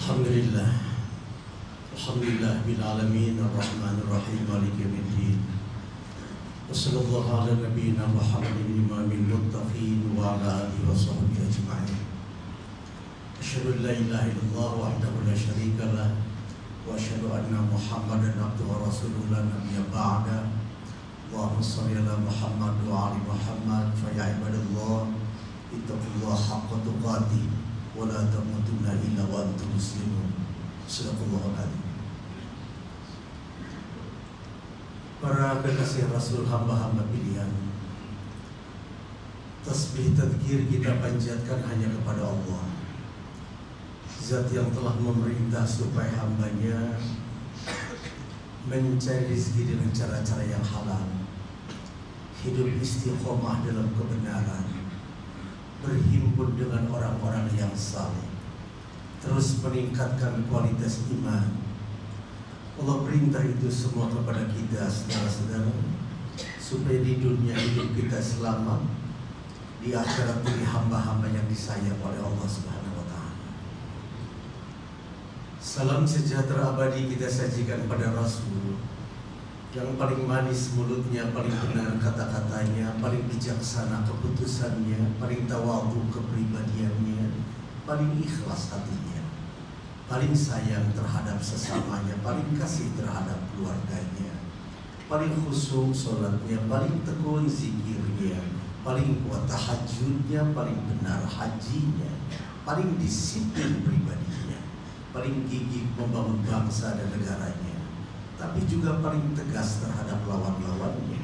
الحمد لله. الحمد لله بالعالمين الرحمن الرحيم مالك يوم الدين. وصلى الله على نبينا محمد الإمام المتقين وعلى آله وصحبه أجمعين. أشهد أن لا إله إلا الله وحده لا شريك له وأشهد أن محمدا عبده ورسوله لا نبي بعده. اللهم صل على محمد وعلى محمد فيا عباد الله اتقوا الله حق تقاته. ولا تموتن إلا وأنتم مسلمون صدق الله العظيم Para kekasih Rasul hamba-hamba pilihan Tasbih tadkir kita panjatkan hanya kepada Allah Zat yang telah memerintah supaya hambanya Mencari rezeki dengan cara-cara yang halal Hidup istiqomah dalam kebenaran Berhimpun dengan orang-orang yang saleh. Terus meningkatkan kualitas iman. Allah perintah itu semua kepada kita saudara-saudara supaya di dunia hidup kita selamat di akhirat jadi hamba-hamba yang disayang oleh Allah Subhanahu wa taala. Salam sejahtera abadi kita sajikan pada Rasul yang paling manis mulutnya, paling benar kata-katanya, paling bijaksana keputusannya, paling tawadu kepribadiannya, paling ikhlas hatinya paling sayang terhadap sesamanya, paling kasih terhadap keluarganya, paling khusyuk sholatnya, paling tekun zikirnya, paling kuat tahajudnya, paling benar hajinya, paling disiplin pribadinya, paling gigih membangun bangsa dan negaranya, tapi juga paling tegas terhadap lawan-lawannya.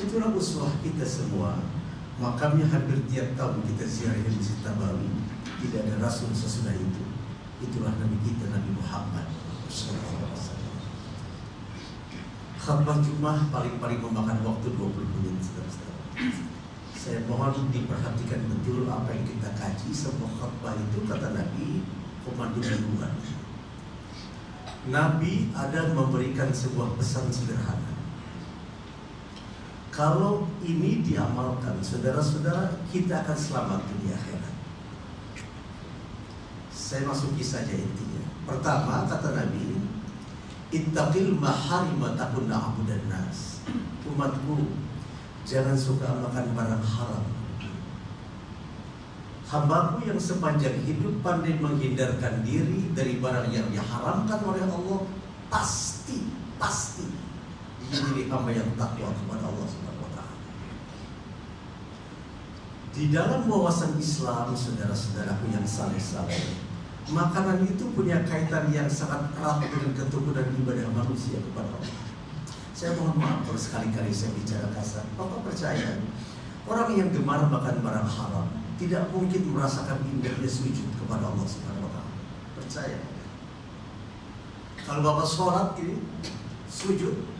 Itulah uswah kita semua. Makamnya hampir tiap tahun kita ziarah di Masjid. Tidak ada rasul sesudah itu. Itulah Nabi kita Nabi Muhammad Khutbah Jumat paling-paling memakan waktu 20 menit. Saya mohon diperhatikan betul apa yang kita kaji Sebuah khutbah itu kata Nabi Komando duluan Nabi ada memberikan sebuah pesan sederhana Kalau ini diamalkan Saudara-saudara kita akan selamat di akhirat saya masuki saja intinya. Pertama kata Nabi, Ittaqil maharima takun dan nas. Umatku, jangan suka makan barang haram. Hambaku yang sepanjang hidup pandai menghindarkan diri dari barang yang diharamkan oleh Allah, pasti, pasti jadi hamba yang takwa kepada Allah Subhanahu wa. Di dalam wawasan Islam, saudara-saudaraku yang saleh-saleh, makanan itu punya kaitan yang sangat erat dengan ketukunan ibadah manusia kepada Allah. Saya mohon maaf kalau sekali-kali saya bicara kasar. Bapak percaya orang yang gemar makan barang haram tidak mungkin merasakan indahnya sujud kepada Allah Subhanahu wa taala. Percaya. Kalau Bapak sholat ini sujud.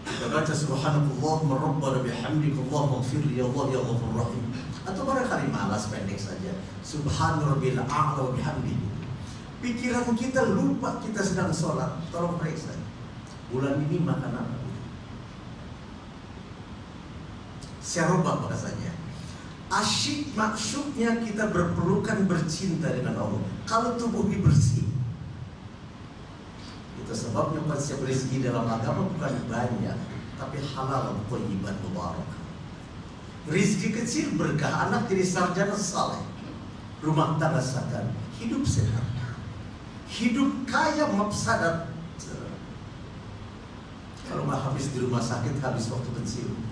Baca subhanallah merabbana bihamdika Allah maghfirli ya Allah ya ghafur rahim. Atau barangkali malas pendek saja. Subhan rabbil a'la wa bihamdihi. Pikiran kita lupa kita sedang sholat. Tolong periksa. Bulan ini makan apa? Syarobah bahasanya Asyik maksudnya kita berpelukan bercinta dengan Allah. Kalau tubuh ini bersih Itu sebabnya konsep rezeki dalam agama bukan banyak Tapi halal, thayyiban, mubarak. Rizki kecil berkah anak jadi sarjana saleh. Rumah tangga sadar Hidup sehat. Hidup kaya mafsadat. Kalau habis di rumah sakit habis waktu pensiun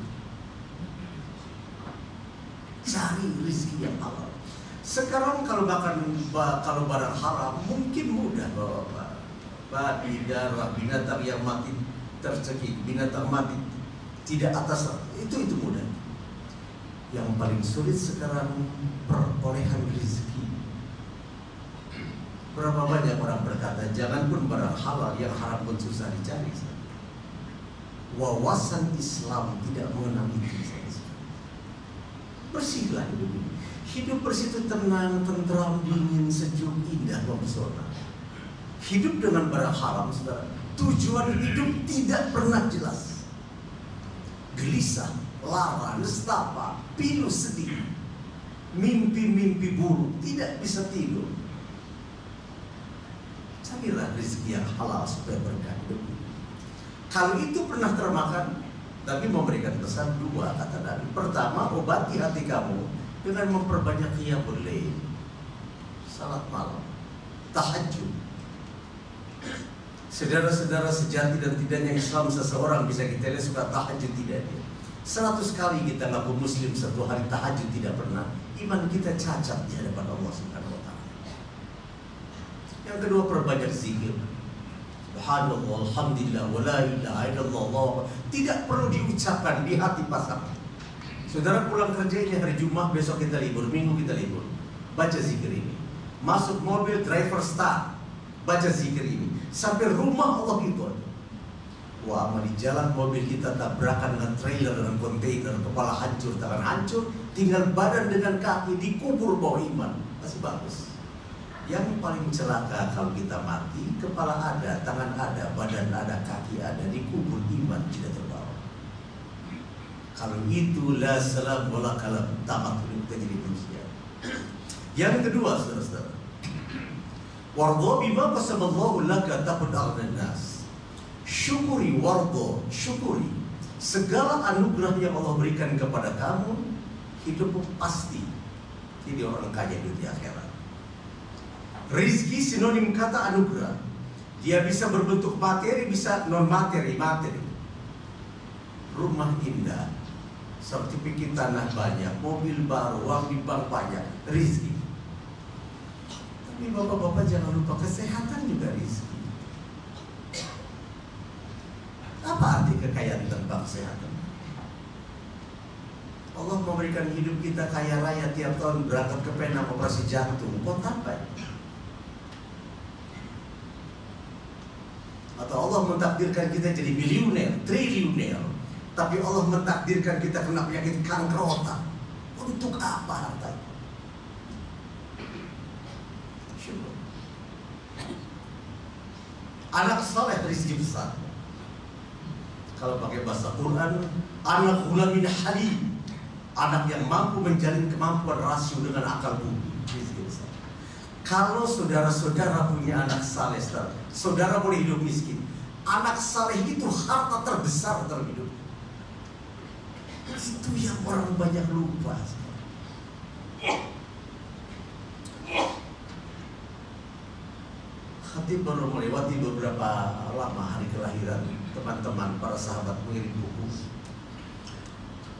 cari rezeki yang halal sekarang kalau makan kalau barang haram mungkin mudah bapak babi binatang yang mati tercekik binatang mati tidak atas itu itu mudah yang paling sulit sekarang perolehan rezeki Berapa banyak orang berkata jangan pun barang halal yang haram pun susah dicari. Wawasan Islam tidak mengenal itu. Bersihlah hidup ini. Hidup bersih itu tenang, tentram, dingin, sejuk, indah, mempesona. Hidup dengan barang haram, saudara. Tujuan hidup tidak pernah jelas. Gelisah, lara, nestapa, pilu sedih. Mimpi-mimpi buruk, tidak bisa tidur carilah rezeki yang halal supaya berkah hidup. Kalau itu pernah termakan, Nabi memberikan pesan dua kata Nabi. Pertama, obati hati kamu dengan memperbanyak qiyamul lail. Salat malam, tahajud. Saudara-saudara sejati dan tidaknya Islam seseorang bisa kita lihat suka tahajud tidak dia. Seratus kali kita ngaku muslim satu hari tahajud tidak pernah. Iman kita cacat di hadapan Allah Subhanahu wa taala. Yang kedua perbanyak zikir. Subhanallah, Alhamdulillah, wa la ilaha illallah. Tidak perlu diucapkan di hati pasangan. Saudara pulang kerja ini hari Jumat, besok kita libur, Minggu kita libur. Baca zikir ini. Masuk mobil, driver start. Baca zikir ini. Sampai rumah Allah itu Wah, di jalan mobil kita tabrakan dengan trailer dengan kontainer, kepala hancur, tangan hancur, tinggal badan dengan kaki dikubur bawah iman. Masih bagus. Yang paling celaka kalau kita mati, kepala ada, tangan ada, badan ada, kaki ada, dikubur iman tidak terbawa. Kalau itu la salam wala kalam tamat kita jadi manusia. Yang kedua, saudara-saudara. Wardo bima qasamallahu laka takut nas. Syukuri wardo, syukuri segala anugerah yang Allah berikan kepada kamu, hidupmu pasti jadi orang kaya di akhirat. Rizki sinonim kata anugerah. Dia bisa berbentuk materi, bisa non materi, materi. Rumah indah, sertifikat tanah banyak, mobil baru, uang di bank banyak, rizki. Tapi bapak-bapak jangan lupa kesehatan juga rizki. Apa arti kekayaan tanpa kesehatan? Allah memberikan hidup kita kaya raya tiap tahun berangkat ke Penang operasi jantung, kok tampai? Atau Allah mentakdirkan kita jadi miliuner, triliuner, tapi Allah mentakdirkan kita kena penyakit kanker otak. Untuk apa harta? Syukur. Anak soleh rezeki besar. Kalau pakai bahasa Quran, anak gulamin halim. Anak yang mampu menjalin kemampuan rasio dengan akal bumi. Rezeki besar. Kalau saudara-saudara punya anak saleh, saudara boleh hidup miskin. Anak saleh itu harta terbesar dalam hidup. Itu yang orang banyak lupa. Khatib baru melewati beberapa lama hari kelahiran teman-teman para sahabat mengirim buku.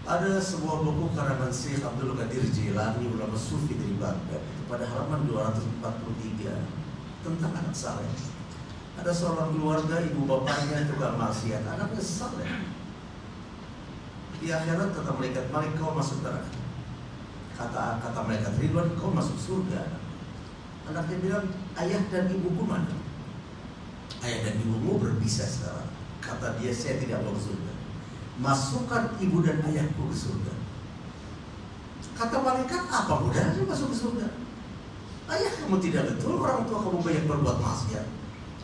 Ada sebuah buku karangan Syekh Abdul Qadir Jilani ulama sufi dari Baghdad pada halaman 243 tentang anak saleh. Ada seorang keluarga ibu bapaknya tukang maksiat, anaknya saleh. Di akhirat kata malaikat Malik kau masuk neraka. Kata kata malaikat Ridwan kau masuk surga. Anaknya bilang ayah dan ibuku mana? Ayah dan ibumu berpisah sekarang. Kata dia saya tidak mau surga. Masukkan ibu dan ayahku ke surga. Kata malaikat apa mudahnya masuk ke surga? Ayah kamu tidak betul orang tua kamu banyak berbuat maksiat.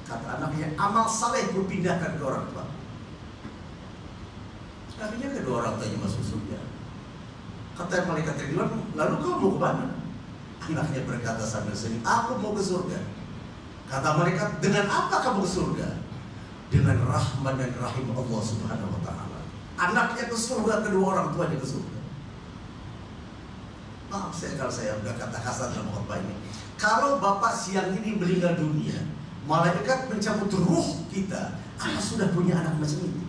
Kata anaknya amal saleh pindahkan ke orang tua. Akhirnya kedua orang tuanya masuk surga. Kata malaikat Ridwan, lalu kau mau ke mana? Anaknya berkata sambil senyum, aku mau ke surga. Kata malaikat, dengan apa kamu ke surga? Dengan rahmat dan rahim Allah Subhanahu wa taala. Anaknya ke surga, kedua orang tuanya ke surga. Maaf saya kalau saya udah kata kasar dalam khotbah ini. Kalau bapak siang ini meninggal dunia, malaikat mencabut ruh kita, apa sudah punya anak macam itu?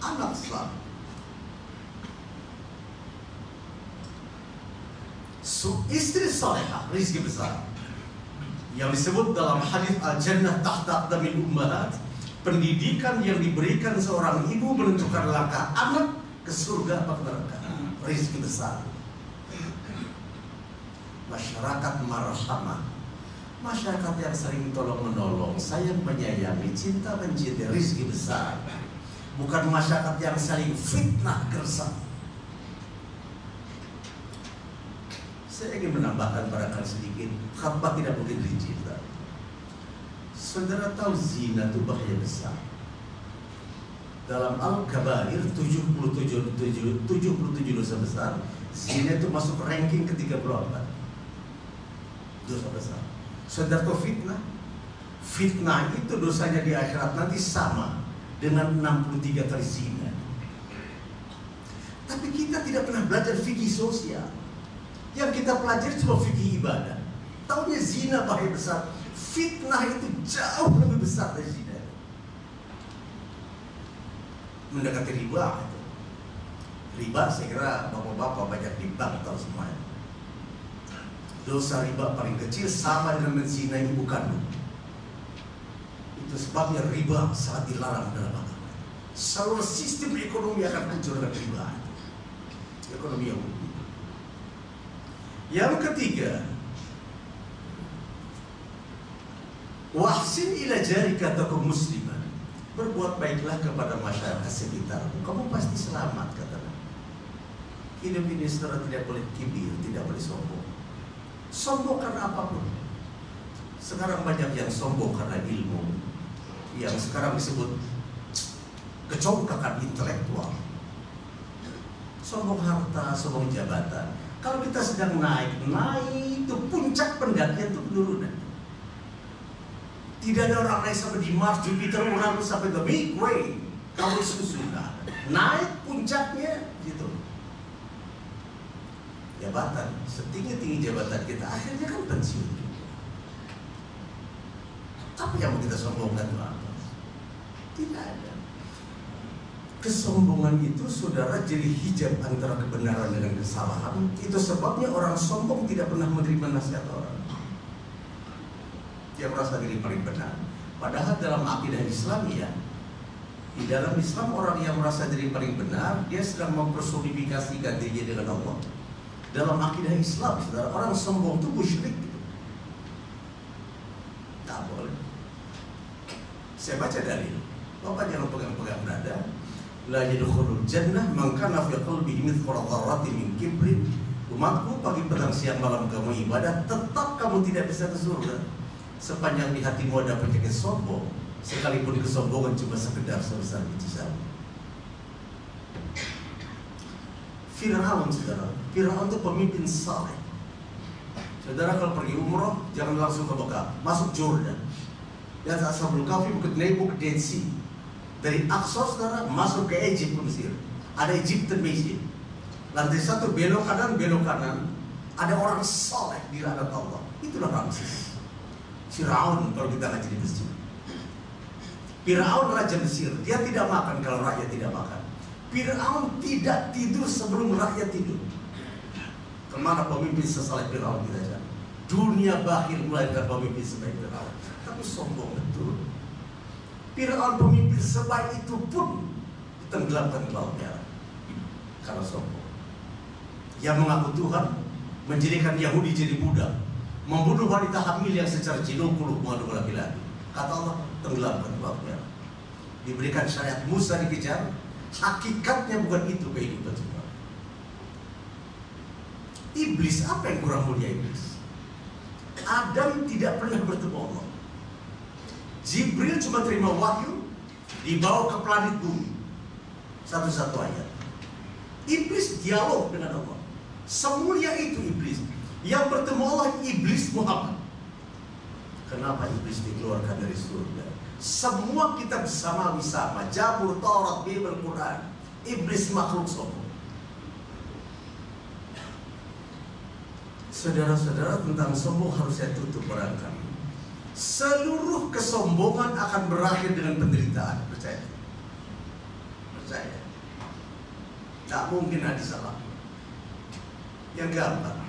Anak selalu. So, istri salehah, rizki besar. Yang disebut dalam hadis al-jannah tahta aqdamil ummahat. Pendidikan yang diberikan seorang ibu menentukan langkah anak ke surga atau neraka. Rizki besar. Masyarakat marhamah. Masyarakat yang sering tolong menolong, sayang menyayangi, cinta mencintai, rizki besar. Bukan masyarakat yang saling fitnah gersam. Saya ingin menambahkan barangkali sedikit Khutbah tidak mungkin rinci Saudara tahu zina itu bahaya besar Dalam Al-Kabair 77, 77, 77 dosa besar Zina itu masuk ranking ke-34 Dosa besar Saudara fitnah? Fitnah itu dosanya di akhirat nanti sama dengan 63 kali zina. Tapi kita tidak pernah belajar fikih sosial. Yang kita pelajari cuma fikih ibadah. Tahunya zina bahaya besar. Fitnah itu jauh lebih besar dari zina. Mendekati riba itu. Riba saya kira bapak-bapak banyak di bank tahu semuanya. Dosa riba paling kecil sama dengan menzina ibu kandung. Itu sebabnya riba sangat dilarang dalam agama. Seluruh sistem ekonomi akan hancur dengan riba. Ekonomi yang Yang ketiga, wahsin ila jarika takum musliman. Berbuat baiklah kepada masyarakat sekitar. Kamu pasti selamat kata Hidup ini saudara tidak boleh kibir, tidak boleh sombong. Sombong karena apa pun. Sekarang banyak yang sombong karena ilmu. Yang sekarang disebut kecongkakan intelektual. Sombong harta, sombong jabatan. Kalau kita sedang naik, naik itu puncak pendakian itu penurunan. Tidak ada orang naik sampai di Mars, Jupiter, Uranus sampai ke Big Way. Kamu sudah naik puncaknya gitu. Jabatan, setinggi tinggi jabatan kita akhirnya kan pensiun. Apa yang mau kita sombongkan itu apa? Tidak ada. Kesombongan itu saudara jadi hijab antara kebenaran dengan kesalahan. Itu sebabnya orang sombong tidak pernah menerima nasihat orang dia merasa diri paling benar. Padahal dalam akidah Islam ya, di dalam Islam orang yang merasa diri paling benar, dia sedang mempersonifikasikan dirinya dengan Allah. Dalam akidah Islam, saudara, orang sombong itu musyrik. Tak boleh. Saya baca dalil. Bapak jangan pegang-pegang dada. La yadkhulul jannah man kana fi qalbihi mithqala dzarratin min kibrin. Umatku pagi petang siang malam kamu ibadah, tetap kamu tidak bisa ke surga sepanjang di hatimu ada penyakit sombong sekalipun kesombongan cuma sekedar sebesar biji sawi Fir'aun saudara. Fir'aun itu pemimpin saleh. Saudara kalau pergi umroh jangan langsung ke Mekah. Masuk Jordan. Dan Ashabul Kahfi bukit Nebo ke Dead Sea. Dari Aqsa saudara masuk ke Egypt Mesir. Ada Egyptian Mesir lantai satu belok kanan belok kanan ada orang saleh di Allah. Itulah Ramses Firaun kalau kita ngaji di masjid. Firaun raja Mesir, dia tidak makan kalau rakyat tidak makan. Firaun tidak tidur sebelum rakyat tidur. Ke mana pemimpin sesalih Firaun kita jalan? Dunia bahir melahirkan pemimpin sebaik Firaun. Tapi sombong betul. Firaun pemimpin sebaik itu pun ditenggelamkan ke laut merah karena sombong. Yang mengaku Tuhan menjadikan Yahudi jadi budak membunuh wanita hamil yang secara jinukul mengandung laki-laki. Kata Allah, tenggelamkan babnya. Diberikan syariat Musa dikejar, hakikatnya bukan itu kehidupan semua. Iblis, apa yang kurang mulia iblis? Adam tidak pernah bertemu Allah. Jibril cuma terima wahyu, dibawa ke planet bumi. Satu-satu ayat. Iblis dialog dengan Allah. Semulia itu iblis. Yang bertemu Allah iblis Muhammad. Kenapa iblis dikeluarkan dari surga? Semua kitab samawi sama, Jabur, Taurat, Bible, Quran. Iblis makhluk sombong. Saudara-saudara tentang sombong harus saya tutup barangkali. Seluruh kesombongan akan berakhir dengan penderitaan, percaya. Percaya. Tak mungkin ada salah. Yang gampang.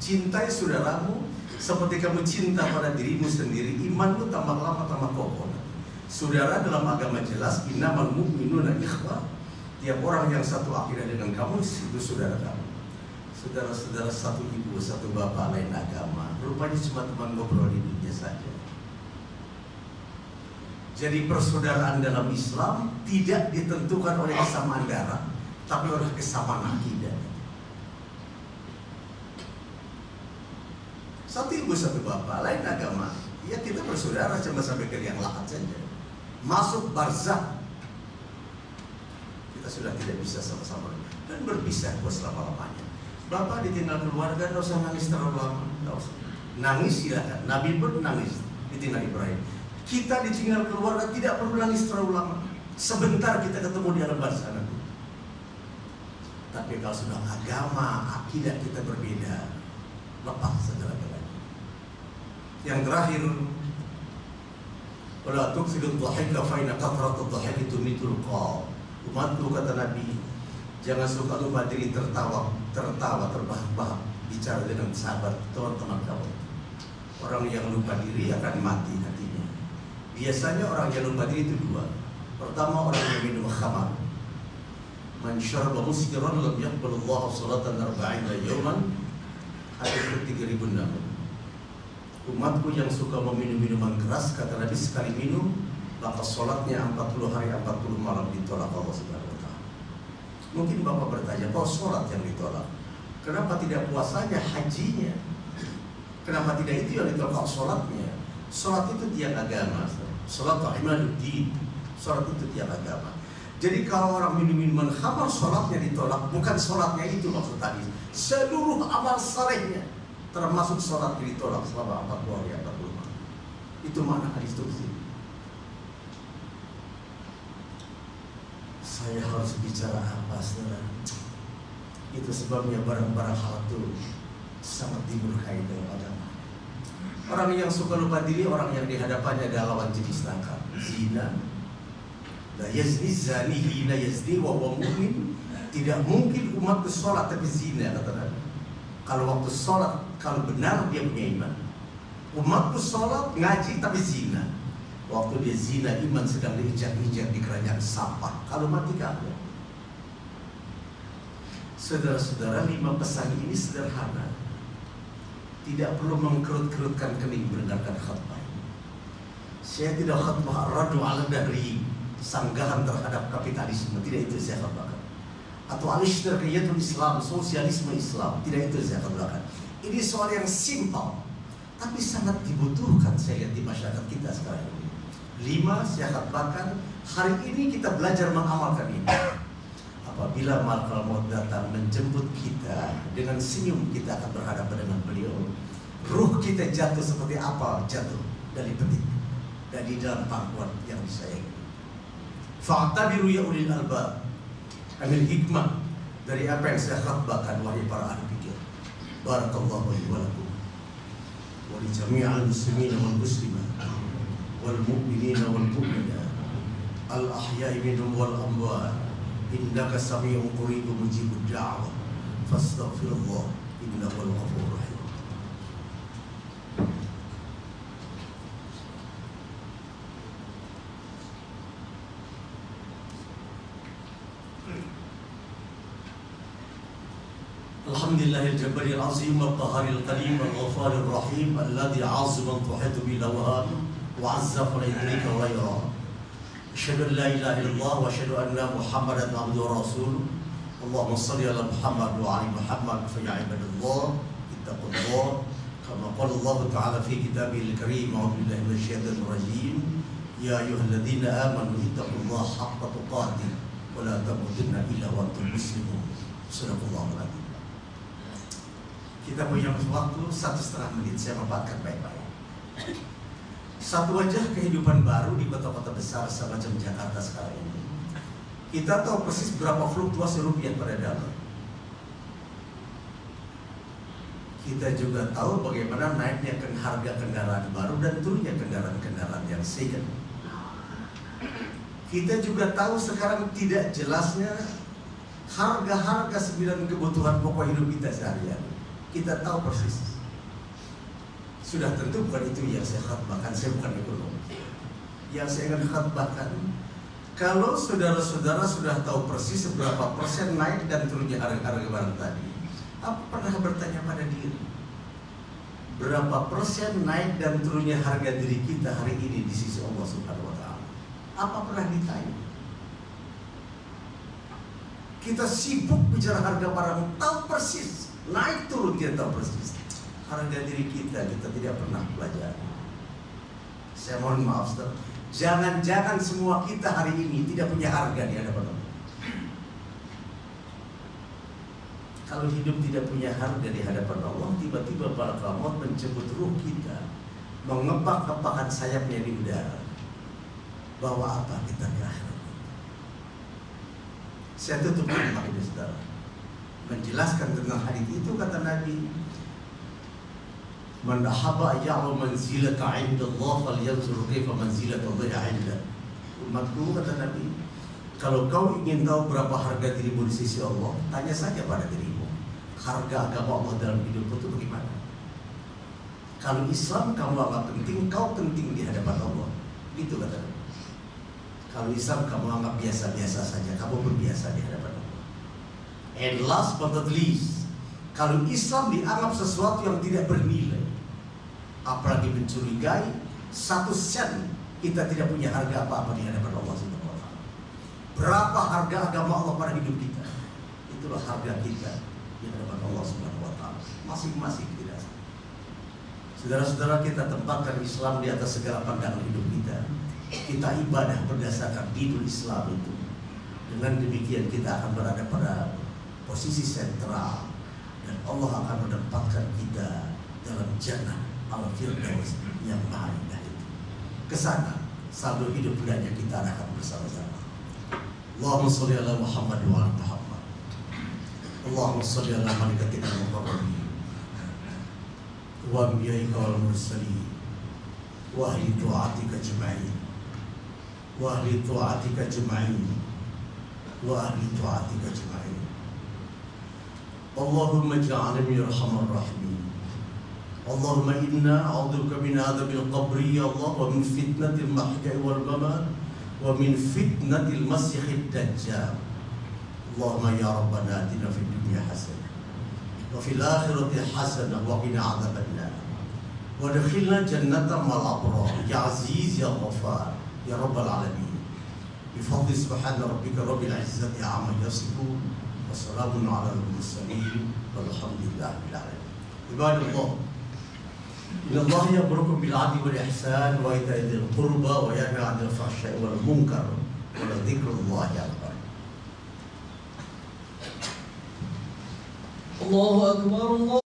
Cintai saudaramu seperti kamu cinta pada dirimu sendiri. Imanmu tambah lama tambah kokoh. Saudara dalam agama jelas innamal mu'minuna ikhwah. Tiap orang yang satu akidah dengan kamu itu saudara kamu. Saudara-saudara satu ibu, satu bapak lain agama. Rupanya cuma teman ngobrol di saja. Jadi persaudaraan dalam Islam tidak ditentukan oleh kesamaan darah, tapi oleh kesamaan akidah. Satu ibu satu bapak, lain agama. Ya kita bersaudara cuma sampai ke yang lahat saja. Masuk barzah. kita sudah tidak bisa sama-sama dan berpisah buat selama-lamanya. Bapak ditinggal keluarga, nggak usah nangis terlalu lama, nggak usah. Nangis silakan. Nabi pun nangis ditinggal Ibrahim. Kita ditinggal keluarga tidak perlu nangis terlalu lama. Sebentar kita ketemu di alam sana. Tapi kalau sudah agama, akidah kita berbeda, lepas segala-galanya. Yang terakhir, Wala tuksidu dhahika fa inna kathratu dhahiki tumitul qaw. Umatku kata Nabi, jangan suka lupa diri tertawa, tertawa terbahak-bahak bicara dengan sahabat teman-teman kamu. Orang yang lupa diri akan mati nantinya. Biasanya orang yang lupa diri itu dua. Pertama orang yang minum khamar. Man syarba muskiran lam yaqbal Allah salatan arba'ina yawman. Hadis ketiga ribu enam umatku yang suka meminum minuman keras kata Nabi sekali minum maka sholatnya 40 hari 40 malam ditolak Allah Subhanahu wa taala. Mungkin Bapak bertanya, kok sholat yang ditolak? Kenapa tidak puasanya, hajinya? Kenapa tidak itu yang ditolak sholatnya? Sholat itu tiang agama. Sholat. Sholat itu tiang agama. Jadi kalau orang minum minuman khamar sholatnya ditolak, bukan sholatnya itu maksud tadi. Seluruh amal salehnya termasuk sholat ditolak selama 40 hari 40 malam. Itu mana hadis kursi. Saya harus bicara apa saudara? Itu sebabnya barang-barang hal itu sangat dimurkai dalam agama. Orang yang suka lupa diri, orang yang dihadapannya adalah lawan jenis nakal, zina. La yazni zani hina yazni wa mu'min. Tidak mungkin umat bersolat tapi zina kata Nabi. Kalau waktu sholat, kalau benar dia punya iman. Umatku sholat, ngaji tapi zina. Waktu dia zina, iman sedang diinjak-injak di kerajaan sampah. Kalau mati kamu. Saudara-saudara, lima pesan ini sederhana. Tidak perlu mengkerut-kerutkan kening mendengarkan khutbah. Saya tidak khutbah radu ala dari sanggahan terhadap kapitalisme. Tidak itu saya khutbahkan atau al-ishtirakiyatul Islam, sosialisme Islam. Tidak itu saya katakan. Ini soal yang simpel, tapi sangat dibutuhkan saya lihat di masyarakat kita sekarang ini. Lima, saya katakan, hari ini kita belajar mengamalkan ini. Apabila malakal maut datang menjemput kita dengan senyum kita akan berhadapan dengan beliau. Ruh kita jatuh seperti apa jatuh dari petik dari dalam pangkuan yang disayangi. Fa'tabiru ya ulil albab ambil hikmah dari apa yang saya khabarkan wahai para ahli pikir. Barakallahu li wa lakum wa li jami'al muslimin wal muslimat wal mu'minin wal mu'minat al ahya'i minhum wal amwat innaka sami'un qaribun mujibud da'wah fastaghfirullah innahu al-ghafurur rahim الحمد لله الجبار العظيم القهار الكريم الغفار الرحيم الذي عظما تحيط به الاوهام وعز فلا يدرك غيره أشهد أن لا إله إلا الله وأشهد أن محمدا عبده ورسوله. اللهم صل على محمد وعلى محمد فيا عباد الله اتقوا الله. كما قال الله تعالى في كتابه الكريم أعوذ بالله من الشيطان الرجيم. يا أيها الذين آمنوا اتقوا الله حق تقاته ولا تموتن إلا وأنتم مسلمون. صدق الله العظيم. Kita punya waktu satu setengah menit saya manfaatkan baik-baik. Satu wajah kehidupan baru di kota-kota besar semacam Jakarta sekarang ini. Kita tahu persis berapa fluktuasi rupiah pada dalam. Kita juga tahu bagaimana naiknya harga kendaraan baru dan turunnya kendaraan-kendaraan yang second. Kita juga tahu sekarang tidak jelasnya harga-harga sembilan kebutuhan pokok hidup kita sehari-hari kita tahu persis. Sudah tentu bukan itu yang saya khatbahkan, saya bukan ekonom. Yang saya ingin khatbahkan, kalau saudara-saudara sudah tahu persis seberapa persen naik dan turunnya harga-harga barang tadi, apa pernah bertanya pada diri? Berapa persen naik dan turunnya harga diri kita hari ini di sisi Allah Subhanahu wa taala? Apa pernah ditanya? Kita sibuk bicara harga barang, tahu persis naik turun kita tahu persis harga diri kita kita tidak pernah belajar saya mohon maaf jangan-jangan semua kita hari ini tidak punya harga di hadapan Allah Kalau hidup tidak punya harga di hadapan Allah, tiba-tiba para maut menjemput ruh kita, mengepak-kepakan sayapnya di udara. Bawa apa kita ke akhirat? Saya tutup dengan saudara. Menjelaskan tentang hadis itu kata Nabi, Man ahabba ya'lam manzilata 'inda Allah falyanzur kaifa manzilata 'inda. Umatku kata Nabi, kalau kau ingin tahu berapa harga dirimu di sisi Allah, tanya saja pada dirimu. Harga agama Allah dalam hidupmu itu bagaimana? Kalau Islam kamu anggap penting, kau penting di hadapan Allah. Gitu kata Nabi. Kalau Islam kamu anggap biasa-biasa saja, kamu pun biasa di hadapan. And last but not least, kalau Islam dianggap sesuatu yang tidak bernilai, apalagi mencurigai satu sen kita tidak punya harga apa-apa di hadapan Allah Subhanahu. Berapa harga agama Allah pada hidup kita? Itulah harga kita di hadapan Allah Subhanahu wa. Masing-masing tidak Saudara-saudara kita tempatkan Islam di atas segala pandangan hidup kita. Kita ibadah berdasarkan dinul Islam itu. Dengan demikian kita akan berada pada posisi sentral dan Allah akan menempatkan kita dalam jannah al-firdaus yang maha indah itu. Ke sana saldo hidup budaya kita akan bersama-sama. Allahumma sholli ala Muhammad wa ala Muhammad. Allahumma sholli ala malaikatika al-muqarrabin wa anbiya'ika wal mursalin wa ahli ta'atika ajma'in wa ahli ta'atika ajma'in wa ahli ta'atika ajma'in اللهم اجعلنا من ارحم الراحمين. اللهم إنا نعوذ بك من عذاب القبر يا الله ومن فتنة المحيا والممات ومن فتنة المسيح الدجال. اللهم يا ربنا آتنا في الدنيا حسنة وفي الآخرة حسنة وقنا عذاب النار. وادخلنا جنة مع الأبرار. يا عزيز يا غفار يا رب العالمين. بفضل سبحان ربك رب العزة عما يصفون. وسلام على المرسلين والحمد لله رب العالمين. عباد الله إن الله يأمركم بالعدل والإحسان وإيتاء ذي القربى وينهى عن الفحشاء والمنكر ولذكر الله أكبر. الله أكبر الله